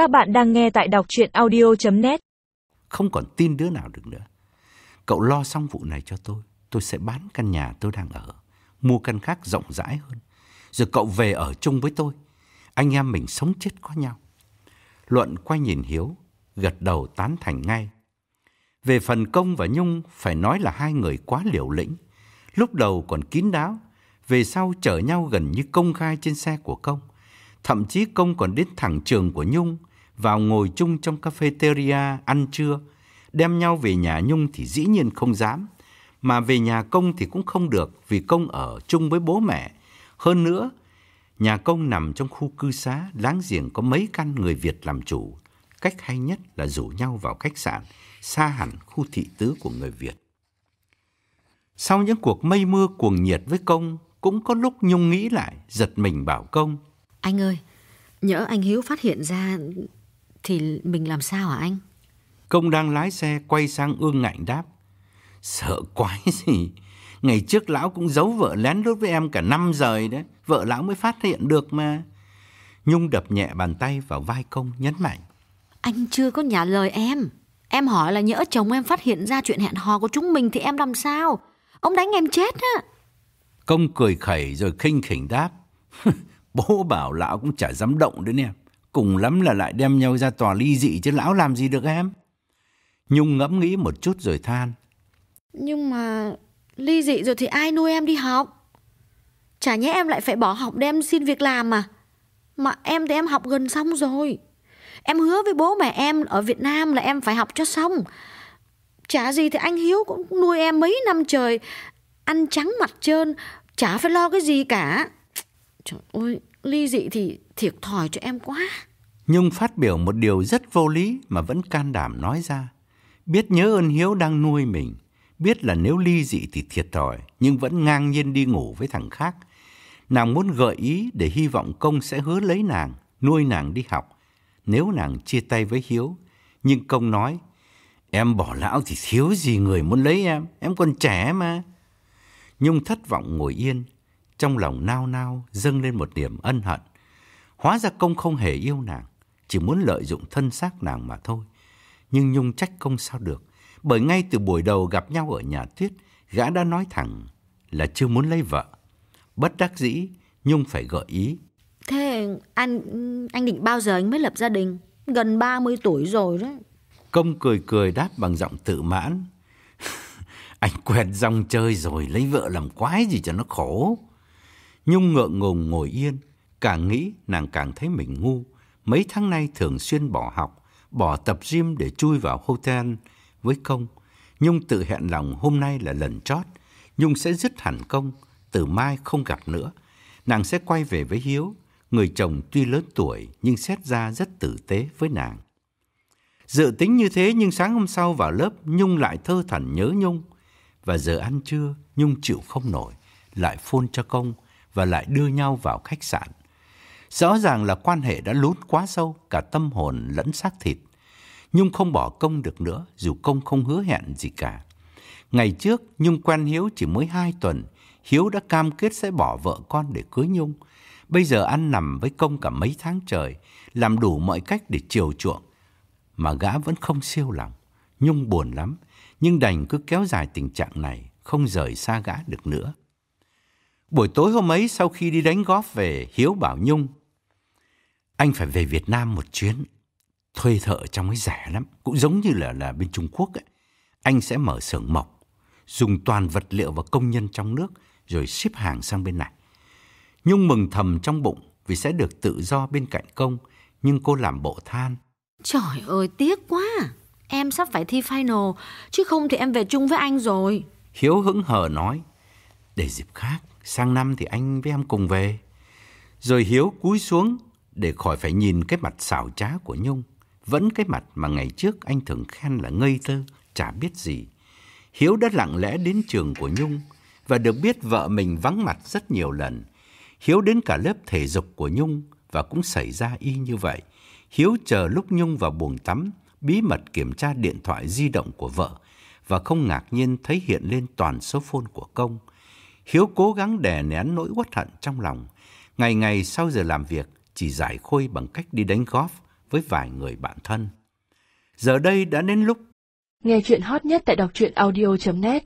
Các bạn đang nghe tại đọc chuyện audio.net Không còn tin đứa nào được nữa. Cậu lo xong vụ này cho tôi. Tôi sẽ bán căn nhà tôi đang ở. Mua căn khác rộng rãi hơn. Rồi cậu về ở chung với tôi. Anh em mình sống chết có nhau. Luận quay nhìn Hiếu, gật đầu tán thành ngay. Về phần Công và Nhung phải nói là hai người quá liều lĩnh. Lúc đầu còn kín đáo, về sau chở nhau gần như công khai trên xe của Công. Thậm chí Công còn đến thẳng trường của Nhung, vào ngồi chung trong cafeteria ăn trưa. Đem nhau về nhà Nhung thì dĩ nhiên không dám, mà về nhà Công thì cũng không được vì Công ở chung với bố mẹ. Hơn nữa, nhà Công nằm trong khu cư xá, láng giềng có mấy căn người Việt làm chủ. Cách hay nhất là rủ nhau vào khách sạn, xa hẳn khu thị tứ của người Việt. Sau những cuộc mây mưa cuồng nhiệt với Công, cũng có lúc Nhung nghĩ lại, giật mình bảo Công. Anh ơi, nhỡ anh Hiếu phát hiện ra thì mình làm sao hả anh? Công đang lái xe quay sang ương ngạnh đáp. Sợ quái gì, ngày trước lão cũng giấu vợ lén lút với em cả năm giờ đấy, vợ lão mới phát hiện được mà. Nhung đập nhẹ bàn tay vào vai Công nhấn mạnh. Anh chưa có trả lời em. Em hỏi là nhỡ chồng em phát hiện ra chuyện hẹn hò của chúng mình thì em làm sao? Ông đánh em chết á. Công cười khẩy rồi khinh khỉnh đáp. Bố bảo lão cũng chả dám động đến em. Cùng lắm là lại đem nhau ra tòa ly dị chứ lão làm gì được em. Nhung ngẫm nghĩ một chút rồi than. Nhưng mà ly dị rồi thì ai nuôi em đi học? Chả nhẽ em lại phải bỏ học đem xin việc làm mà. Mà em thì em học gần xong rồi. Em hứa với bố mẹ em ở Việt Nam là em phải học cho xong. Chả gì thì anh Hiếu cũng nuôi em mấy năm trời. Ăn trắng mặt trơn, chả phải lo cái gì cả. Trời ơi, ly dị thì thiệt thòi cho em quá. Nhung phát biểu một điều rất vô lý mà vẫn can đảm nói ra. Biết nhớ ơn Hiếu đang nuôi mình, biết là nếu ly dị thì thiệt thòi, nhưng vẫn ngang nhiên đi ngủ với thằng khác. Nàng muốn gợi ý để hy vọng công sẽ hứa lấy nàng, nuôi nàng đi học, nếu nàng chia tay với Hiếu. Nhưng công nói, em bỏ lão thì thiếu gì người muốn lấy em, em còn trẻ mà. Nhung thất vọng ngồi yên, trong lòng nao nao dâng lên một niềm ân hận. Hóa ra công không hề yêu nàng, chỉ muốn lợi dụng thân xác nàng mà thôi. Nhưng Nhung trách công sao được, bởi ngay từ buổi đầu gặp nhau ở nhà tuyết, gã đã nói thẳng là chưa muốn lấy vợ. Bất đắc dĩ, Nhung phải gợi ý. Thế anh anh định bao giờ anh mới lập gia đình? Gần 30 tuổi rồi đấy. Công cười cười đáp bằng giọng tự mãn. anh quen rong chơi rồi, lấy vợ làm quái gì cho nó khổ. Nhung ngượng ngùng ngồi yên, càng nghĩ nàng càng thấy mình ngu. Mấy tháng nay thường xuyên bỏ học, bỏ tập gym để chui vào hotel với công. Nhung tự hẹn lòng hôm nay là lần chót. Nhung sẽ dứt hẳn công, từ mai không gặp nữa. Nàng sẽ quay về với Hiếu, người chồng tuy lớn tuổi nhưng xét ra rất tử tế với nàng. Dự tính như thế nhưng sáng hôm sau vào lớp Nhung lại thơ thẩn nhớ Nhung. Và giờ ăn trưa Nhung chịu không nổi, lại phôn cho công và lại đưa nhau vào khách sạn. Rõ ràng là quan hệ đã lún quá sâu, cả tâm hồn lẫn xác thịt. Nhung không bỏ công được nữa, dù công không hứa hẹn gì cả. Ngày trước, Nhung quen Hiếu chỉ mới hai tuần, Hiếu đã cam kết sẽ bỏ vợ con để cưới Nhung. Bây giờ ăn nằm với công cả mấy tháng trời, làm đủ mọi cách để chiều chuộng. Mà gã vẫn không siêu lòng. Nhung buồn lắm, nhưng đành cứ kéo dài tình trạng này, không rời xa gã được nữa. Buổi tối hôm ấy sau khi đi đánh góp về, Hiếu bảo Nhung. Anh phải về Việt Nam một chuyến. Thuê thợ trong ấy rẻ lắm, cũng giống như là là bên Trung Quốc ấy. Anh sẽ mở xưởng mộc, dùng toàn vật liệu và công nhân trong nước rồi ship hàng sang bên này. Nhung mừng thầm trong bụng vì sẽ được tự do bên cạnh công, nhưng cô làm bộ than. Trời ơi, tiếc quá. Em sắp phải thi final, chứ không thì em về chung với anh rồi. Hiếu hững hờ nói, để dịp khác, sang năm thì anh với em cùng về. Rồi Hiếu cúi xuống để khỏi phải nhìn cái mặt xảo trá của Nhung. Vẫn cái mặt mà ngày trước anh thường khen là ngây thơ, chả biết gì. Hiếu đã lặng lẽ đến trường của Nhung và được biết vợ mình vắng mặt rất nhiều lần. Hiếu đến cả lớp thể dục của Nhung và cũng xảy ra y như vậy. Hiếu chờ lúc Nhung vào buồng tắm, bí mật kiểm tra điện thoại di động của vợ và không ngạc nhiên thấy hiện lên toàn số phone của công. Hiếu cố gắng đè nén nỗi uất hận trong lòng. Ngày ngày sau giờ làm việc, chỉ giải khôi bằng cách đi đánh golf với vài người bạn thân. Giờ đây đã đến lúc Nghe chuyện hot nhất tại đọc truyện audio.net